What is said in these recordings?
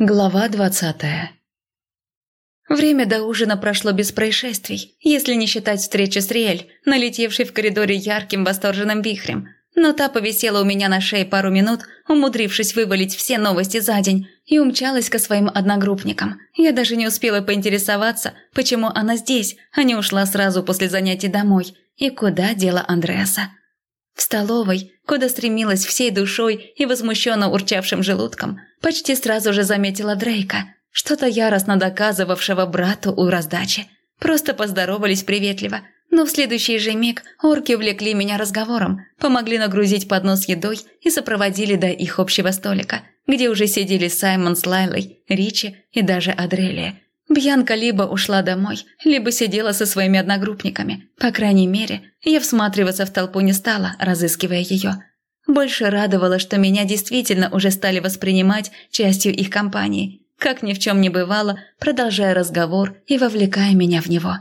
Глава двадцатая Время до ужина прошло без происшествий, если не считать встречи с Риэль, налетевшей в коридоре ярким восторженным вихрем. Но та повисела у меня на шее пару минут, умудрившись вывалить все новости за день, и умчалась ко своим одногруппникам. Я даже не успела поинтересоваться, почему она здесь, а не ушла сразу после занятий домой, и куда дела Андреаса. В столовой, куда стремилась всей душой и возмущенно урчавшим желудком, почти сразу же заметила Дрейка, что-то яростно доказывавшего брату у раздачи. Просто поздоровались приветливо, но в следующий же миг орки увлекли меня разговором, помогли нагрузить поднос едой и сопроводили до их общего столика, где уже сидели Саймон с Лайлой, Ричи и даже Адрелия – Бьянка либо ушла домой, либо сидела со своими одногруппниками. По крайней мере, я всматриваться в толпу не стала, разыскивая ее. Больше радовало, что меня действительно уже стали воспринимать частью их компании, как ни в чем не бывало, продолжая разговор и вовлекая меня в него.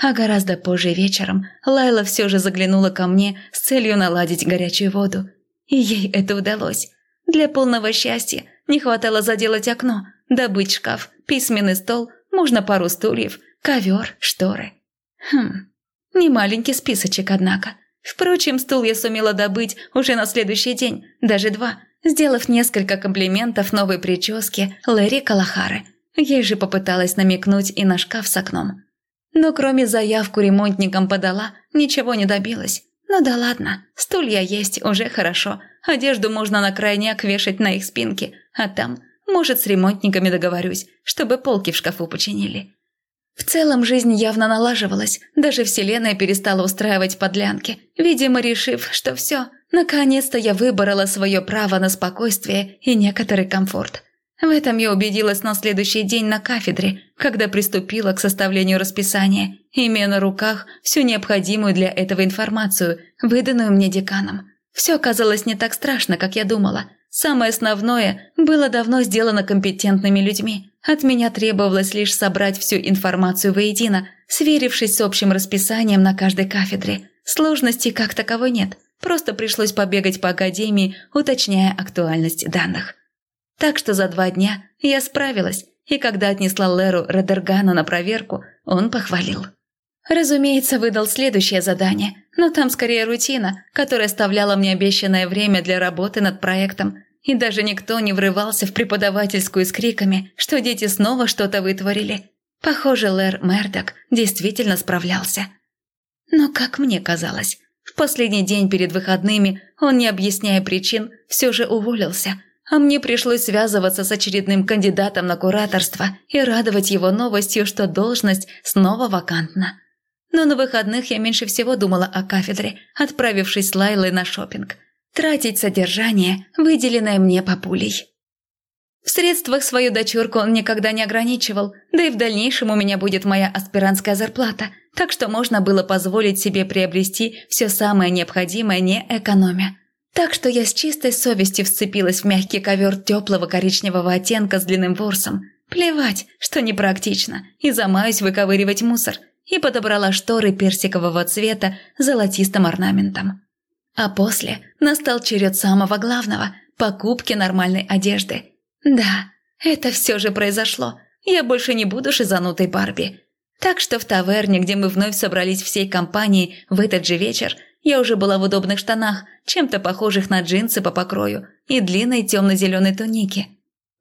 А гораздо позже вечером Лайла все же заглянула ко мне с целью наладить горячую воду. И ей это удалось. Для полного счастья не хватало заделать окно, добыть шкаф, письменный стол, можно пару стульев, ковер, шторы. Хм, не маленький списочек, однако. Впрочем, стул я сумела добыть уже на следующий день, даже два, сделав несколько комплиментов новой прическе Лэри Калахары. Ей же попыталась намекнуть и на шкаф с окном. Но кроме заявку ремонтникам подала, ничего не добилась. Ну да ладно, стулья есть, уже хорошо. Одежду можно на крайняк вешать на их спинки, а там может, с ремонтниками договорюсь, чтобы полки в шкафу починили. В целом жизнь явно налаживалась, даже Вселенная перестала устраивать подлянки, видимо, решив, что все, наконец-то я выбрала свое право на спокойствие и некоторый комфорт. В этом я убедилась на следующий день на кафедре, когда приступила к составлению расписания, имея на руках всю необходимую для этого информацию, выданную мне деканом. Все оказалось не так страшно, как я думала – Самое основное было давно сделано компетентными людьми. От меня требовалось лишь собрать всю информацию воедино, сверившись с общим расписанием на каждой кафедре. Сложностей как таковой нет, просто пришлось побегать по академии, уточняя актуальность данных. Так что за два дня я справилась, и когда отнесла Леру Родергана на проверку, он похвалил. Разумеется, выдал следующее задание, но там скорее рутина, которая оставляла мне обещанное время для работы над проектом. И даже никто не врывался в преподавательскую с криками, что дети снова что-то вытворили. Похоже, Лэр Мердок действительно справлялся. Но, как мне казалось, в последний день перед выходными он, не объясняя причин, все же уволился, а мне пришлось связываться с очередным кандидатом на кураторство и радовать его новостью, что должность снова вакантна. Но на выходных я меньше всего думала о кафедре, отправившись с Лайлой на шопинг. Тратить содержание, выделенное мне папулей. В средствах свою дочурку он никогда не ограничивал, да и в дальнейшем у меня будет моя аспирантская зарплата, так что можно было позволить себе приобрести все самое необходимое, не экономя. Так что я с чистой совестью вцепилась в мягкий ковер теплого коричневого оттенка с длинным ворсом. Плевать, что непрактично, и замаюсь выковыривать мусор – и подобрала шторы персикового цвета с золотистым орнаментом. А после настал черед самого главного – покупки нормальной одежды. Да, это все же произошло. Я больше не буду шизанутой Барби. Так что в таверне, где мы вновь собрались всей компанией в этот же вечер, я уже была в удобных штанах, чем-то похожих на джинсы по покрою, и длинной темно-зеленой тунике.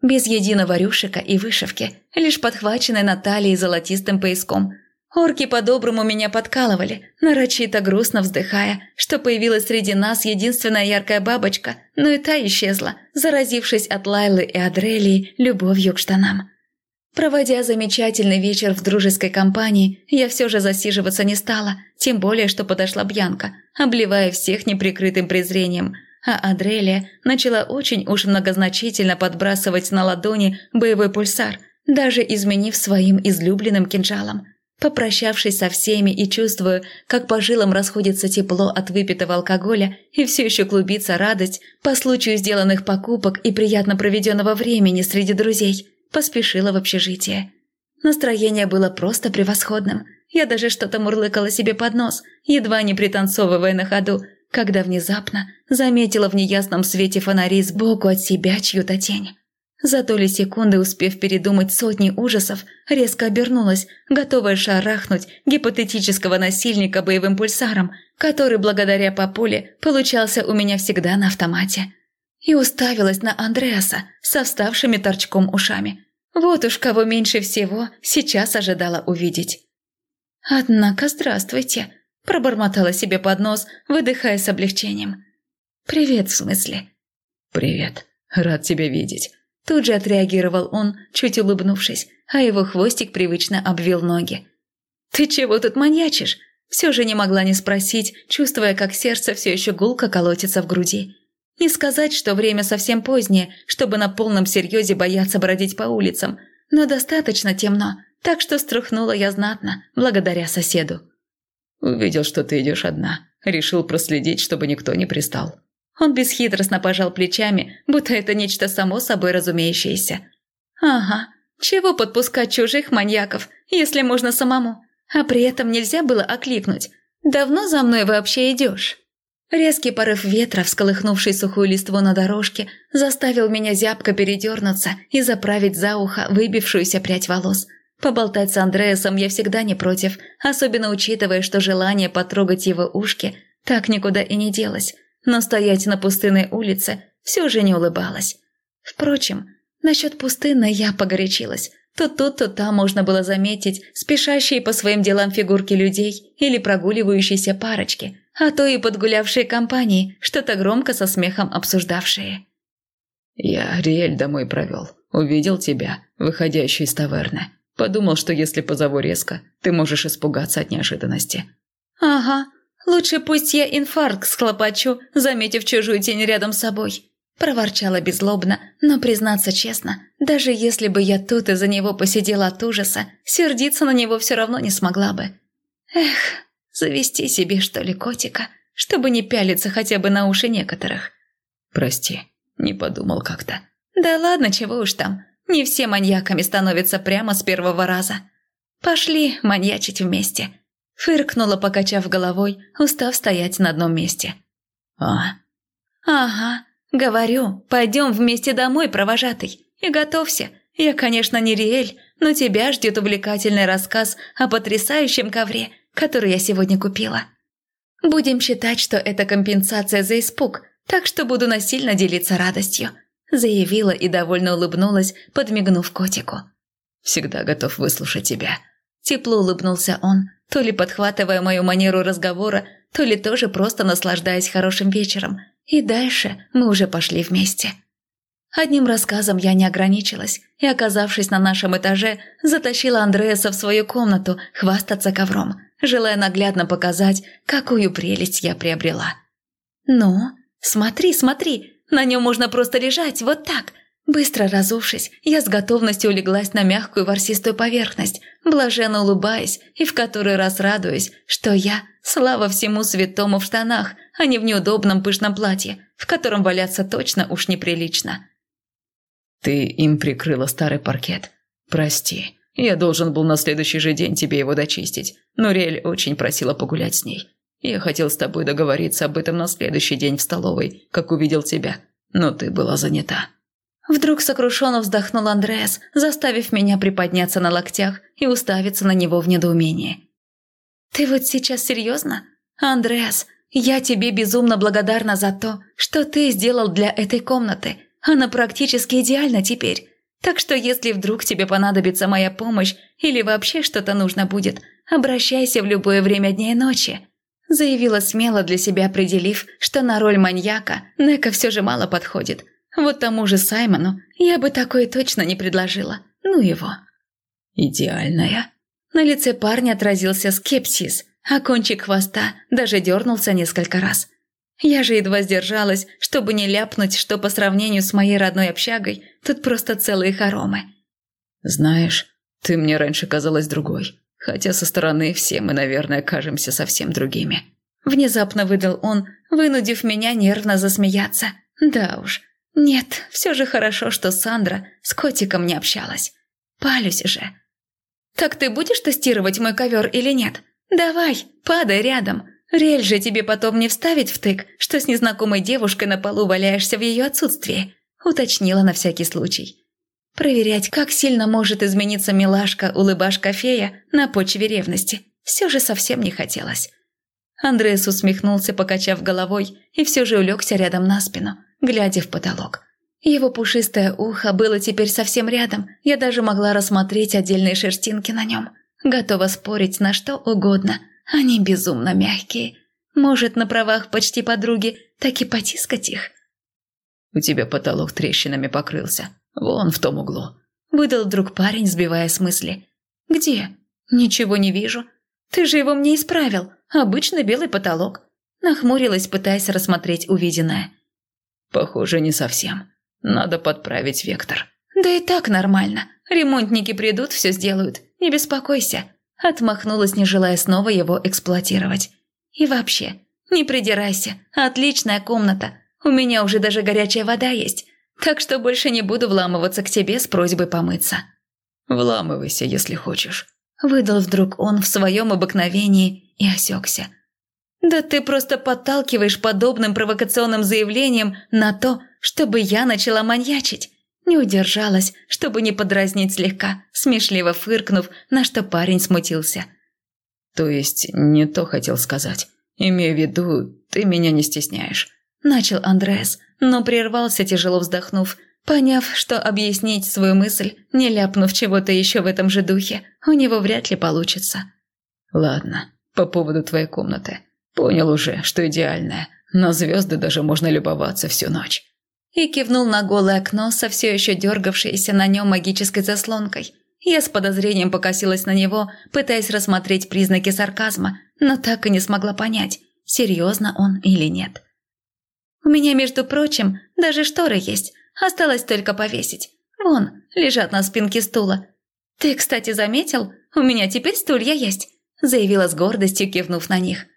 Без единого рюшика и вышивки, лишь подхваченной на талии золотистым пояском – Орки по-доброму меня подкалывали, нарочито грустно вздыхая, что появилась среди нас единственная яркая бабочка, но и та исчезла, заразившись от Лайлы и Адрелии любовью к штанам. Проводя замечательный вечер в дружеской компании, я все же засиживаться не стала, тем более, что подошла Бьянка, обливая всех неприкрытым презрением, а Адрелия начала очень уж многозначительно подбрасывать на ладони боевой пульсар, даже изменив своим излюбленным кинжалом – Попрощавшись со всеми и чувствуя, как по жилам расходится тепло от выпитого алкоголя и все еще клубится радость по случаю сделанных покупок и приятно проведенного времени среди друзей, поспешила в общежитие. Настроение было просто превосходным. Я даже что-то мурлыкала себе под нос, едва не пританцовывая на ходу, когда внезапно заметила в неясном свете фонари сбоку от себя чью-то тень. За доли секунды, успев передумать сотни ужасов, резко обернулась, готовая шарахнуть гипотетического насильника боевым пульсаром, который благодаря папуле получался у меня всегда на автомате. И уставилась на Андреаса со вставшими торчком ушами. Вот уж кого меньше всего сейчас ожидала увидеть. «Однако здравствуйте», – пробормотала себе под нос, выдыхая с облегчением. «Привет, в смысле?» «Привет. Рад тебя видеть». Тут же отреагировал он, чуть улыбнувшись, а его хвостик привычно обвил ноги. «Ты чего тут маньячишь?» Все же не могла не спросить, чувствуя, как сердце все еще гулко колотится в груди. Не сказать, что время совсем позднее, чтобы на полном серьезе бояться бродить по улицам, но достаточно темно, так что струхнула я знатно, благодаря соседу. «Увидел, что ты идешь одна. Решил проследить, чтобы никто не пристал». Он бесхитростно пожал плечами, будто это нечто само собой разумеющееся. «Ага, чего подпускать чужих маньяков, если можно самому? А при этом нельзя было окликнуть. Давно за мной вообще идешь?» Резкий порыв ветра, всколыхнувший сухую листву на дорожке, заставил меня зябко передернуться и заправить за ухо выбившуюся прядь волос. Поболтать с Андреасом я всегда не против, особенно учитывая, что желание потрогать его ушки так никуда и не делось но стоять на пустынной улице все же не улыбалась. Впрочем, насчет пустынной я погорячилась. То тут, то там можно было заметить спешащие по своим делам фигурки людей или прогуливающиеся парочки, а то и подгулявшие компании, что-то громко со смехом обсуждавшие. «Я Риэль домой провел. Увидел тебя, выходящий из таверны. Подумал, что если позову резко, ты можешь испугаться от неожиданности». «Ага, Лучше пусть я инфаркт схлопочу, заметив чужую тень рядом с собой. Проворчала беззлобно, но, признаться честно, даже если бы я тут из-за него посидела от ужаса, сердиться на него все равно не смогла бы. Эх, завести себе, что ли, котика, чтобы не пялиться хотя бы на уши некоторых. Прости, не подумал как-то. Да ладно, чего уж там. Не все маньяками становятся прямо с первого раза. Пошли маньячить вместе. Фыркнула, покачав головой, устав стоять на одном месте. «А?» «Ага, говорю, пойдем вместе домой, провожатый, и готовься. Я, конечно, не Риэль, но тебя ждет увлекательный рассказ о потрясающем ковре, который я сегодня купила. Будем считать, что это компенсация за испуг, так что буду насильно делиться радостью», заявила и довольно улыбнулась, подмигнув котику. «Всегда готов выслушать тебя», Тепло улыбнулся он, то ли подхватывая мою манеру разговора, то ли тоже просто наслаждаясь хорошим вечером. И дальше мы уже пошли вместе. Одним рассказом я не ограничилась и, оказавшись на нашем этаже, затащила Андреаса в свою комнату хвастаться ковром, желая наглядно показать, какую прелесть я приобрела. «Ну, смотри, смотри, на нем можно просто лежать, вот так, Быстро разувшись, я с готовностью улеглась на мягкую ворсистую поверхность, блаженно улыбаясь и в который раз радуясь, что я, слава всему святому, в штанах, а не в неудобном пышном платье, в котором валяться точно уж неприлично. «Ты им прикрыла старый паркет. Прости, я должен был на следующий же день тебе его дочистить, но Риэль очень просила погулять с ней. Я хотел с тобой договориться об этом на следующий день в столовой, как увидел тебя, но ты была занята». Вдруг сокрушенно вздохнул Андреас, заставив меня приподняться на локтях и уставиться на него в недоумении. «Ты вот сейчас серьезно? Андреас, я тебе безумно благодарна за то, что ты сделал для этой комнаты. Она практически идеальна теперь. Так что если вдруг тебе понадобится моя помощь или вообще что-то нужно будет, обращайся в любое время дня и ночи», заявила смело для себя определив, что на роль маньяка Нека все же мало подходит – вот тому же Саймону я бы такое точно не предложила. Ну его. Идеальная. На лице парня отразился скепсис, а кончик хвоста даже дернулся несколько раз. Я же едва сдержалась, чтобы не ляпнуть, что по сравнению с моей родной общагой тут просто целые хоромы. Знаешь, ты мне раньше казалась другой, хотя со стороны все мы, наверное, кажемся совсем другими. Внезапно выдал он, вынудив меня нервно засмеяться. Да уж, нет, все же хорошо, что Сандра с котиком не общалась. Палюсь же. Так ты будешь тестировать мой ковер или нет? Давай, падай рядом. Рель же тебе потом не вставить в тык, что с незнакомой девушкой на полу валяешься в ее отсутствии. Уточнила на всякий случай. Проверять, как сильно может измениться милашка-улыбашка-фея на почве ревности, все же совсем не хотелось. Андреас усмехнулся, покачав головой, и все же улегся рядом на спину, глядя в потолок. Его пушистое ухо было теперь совсем рядом, я даже могла рассмотреть отдельные шерстинки на нем. Готова спорить на что угодно, они безумно мягкие. Может, на правах почти подруги так и потискать их? «У тебя потолок трещинами покрылся. Вон в том углу», – выдал вдруг парень, сбивая с мысли. «Где? Ничего не вижу. Ты же его мне исправил. Обычный белый потолок». Нахмурилась, пытаясь рассмотреть увиденное. «Похоже, не совсем. Надо подправить вектор». «Да и так нормально. Ремонтники придут, все сделают. Не беспокойся». Отмахнулась, не желая снова его эксплуатировать. «И вообще, не придирайся. Отличная комната. У меня уже даже горячая вода есть. Так что больше не буду вламываться к тебе с просьбой помыться». «Вламывайся, если хочешь». Выдал вдруг он в своем обыкновении и осекся. «Да ты просто подталкиваешь подобным провокационным заявлением на то, чтобы я начала маньячить». Не удержалась, чтобы не подразнить слегка, смешливо фыркнув, на что парень смутился. «То есть не то хотел сказать. Имею в виду, ты меня не стесняешь». Начал Андреас, но прервался, тяжело вздохнув, поняв, что объяснить свою мысль, не ляпнув чего-то еще в этом же духе, у него вряд ли получится. «Ладно, по поводу твоей комнаты. Понял уже, что идеальная. На звезды даже можно любоваться всю ночь и кивнул на голое окно со все еще дергавшейся на нем магической заслонкой. Я с подозрением покосилась на него, пытаясь рассмотреть признаки сарказма, но так и не смогла понять, серьезно он или нет. «У меня, между прочим, даже шторы есть, осталось только повесить. Вон, лежат на спинке стула. Ты, кстати, заметил, у меня теперь стулья есть», заявила с гордостью, кивнув на них.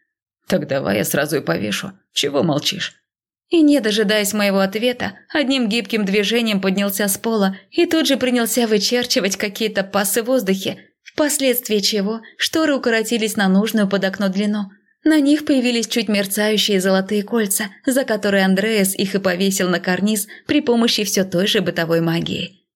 «Так давай я сразу и повешу. Чего молчишь?» И, не дожидаясь моего ответа, одним гибким движением поднялся с пола и тут же принялся вычерчивать какие-то пасы в воздухе, впоследствии чего шторы укоротились на нужную под окно длину. На них появились чуть мерцающие золотые кольца, за которые Андреас их и повесил на карниз при помощи все той же бытовой магии.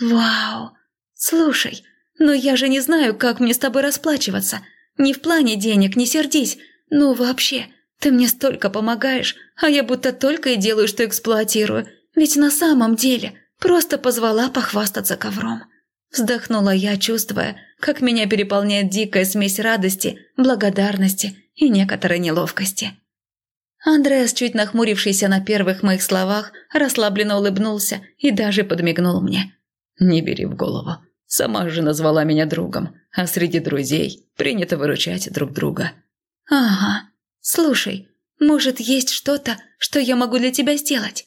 «Вау! Слушай, но я же не знаю, как мне с тобой расплачиваться. Не в плане денег, не сердись, ну вообще...» Ты мне столько помогаешь, а я будто только и делаю, что эксплуатирую. Ведь на самом деле просто позвала похвастаться ковром. Вздохнула я, чувствуя, как меня переполняет дикая смесь радости, благодарности и некоторой неловкости. Андреас, чуть нахмурившийся на первых моих словах, расслабленно улыбнулся и даже подмигнул мне. «Не бери в голову. Сама же назвала меня другом, а среди друзей принято выручать друг друга». «Ага. «Слушай, может, есть что-то, что я могу для тебя сделать?»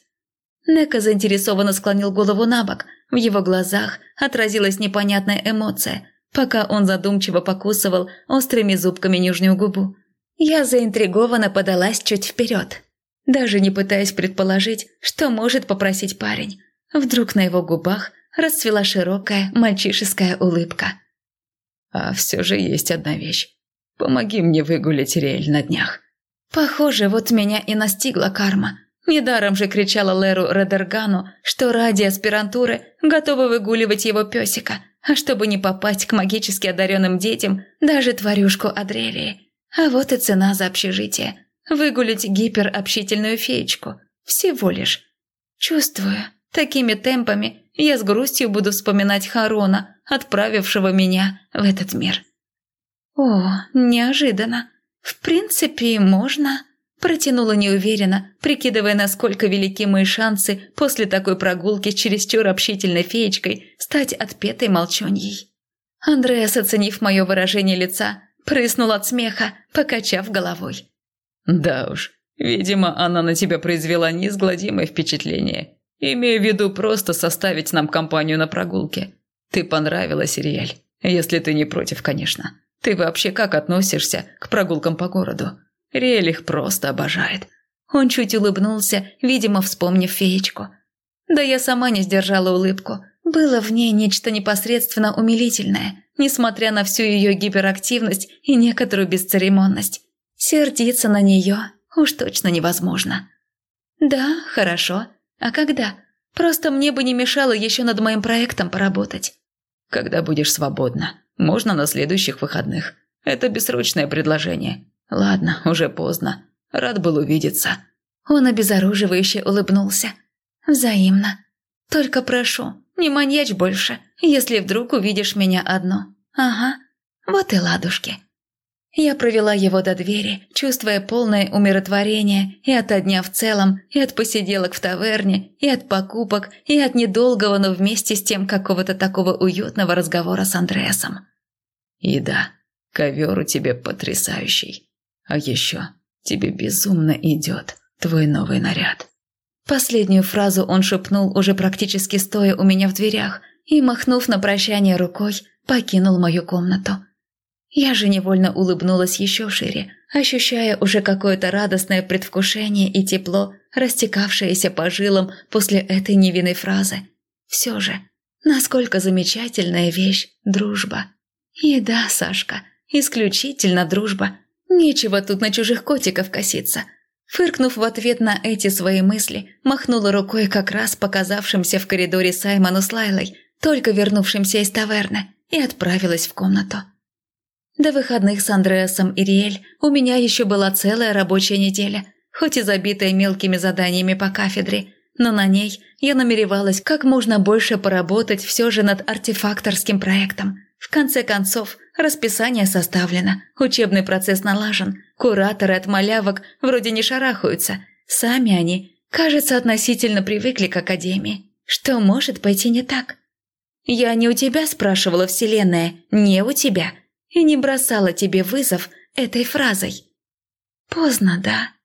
Нека заинтересованно склонил голову на бок. В его глазах отразилась непонятная эмоция, пока он задумчиво покусывал острыми зубками нижнюю губу. Я заинтригованно подалась чуть вперед, даже не пытаясь предположить, что может попросить парень. Вдруг на его губах расцвела широкая мальчишеская улыбка. «А все же есть одна вещь. Помоги мне выгулять Риэль на днях. Похоже, вот меня и настигла карма. Недаром же кричала Леру Редергану, что ради аспирантуры готова выгуливать его песика, а чтобы не попасть к магически одаренным детям, даже тварюшку Адрелии. А вот и цена за общежитие. Выгулить гиперобщительную феечку. Всего лишь. Чувствую, такими темпами я с грустью буду вспоминать Харона, отправившего меня в этот мир. О, неожиданно. «В принципе, можно», – протянула неуверенно, прикидывая, насколько велики мои шансы после такой прогулки с чересчур общительной феечкой стать отпетой молчоньей. Андреас, оценив мое выражение лица, прыснул от смеха, покачав головой. «Да уж, видимо, она на тебя произвела неизгладимое впечатление. Имею в виду просто составить нам компанию на прогулке. Ты понравилась, Ириэль, если ты не против, конечно». Ты вообще как относишься к прогулкам по городу? Риэль просто обожает». Он чуть улыбнулся, видимо, вспомнив феечку. Да я сама не сдержала улыбку. Было в ней нечто непосредственно умилительное, несмотря на всю ее гиперактивность и некоторую бесцеремонность. Сердиться на нее уж точно невозможно. «Да, хорошо. А когда?» Просто мне бы не мешало еще над моим проектом поработать». «Когда будешь свободна. Можно на следующих выходных. Это бессрочное предложение. Ладно, уже поздно. Рад был увидеться». Он обезоруживающе улыбнулся. «Взаимно. Только прошу, не маньячь больше, если вдруг увидишь меня одну. Ага, вот и ладушки». Я провела его до двери, чувствуя полное умиротворение и от дня в целом, и от посиделок в таверне, и от покупок, и от недолгого, но вместе с тем какого-то такого уютного разговора с Андреасом. «И да, ковер у тебя потрясающий. А еще тебе безумно идет твой новый наряд». Последнюю фразу он шепнул, уже практически стоя у меня в дверях, и, махнув на прощание рукой, покинул мою комнату. Я же невольно улыбнулась еще шире, ощущая уже какое-то радостное предвкушение и тепло, растекавшееся по жилам после этой невинной фразы. Все же, насколько замечательная вещь дружба. И да, Сашка, исключительно дружба. Нечего тут на чужих котиков коситься. Фыркнув в ответ на эти свои мысли, махнула рукой как раз показавшимся в коридоре Саймону с Лайлой, только вернувшимся из таверны, и отправилась в комнату. До выходных с Андреасом и Риэль у меня еще была целая рабочая неделя, хоть и забитая мелкими заданиями по кафедре, но на ней я намеревалась как можно больше поработать все же над артефакторским проектом. В конце концов, расписание составлено, учебный процесс налажен, кураторы от малявок вроде не шарахаются, сами они, кажется, относительно привыкли к академии. Что может пойти не так? Я не у тебя спрашивала, Вселенная, не у тебя – и не бросала тебе вызов этой фразой. Поздно, да.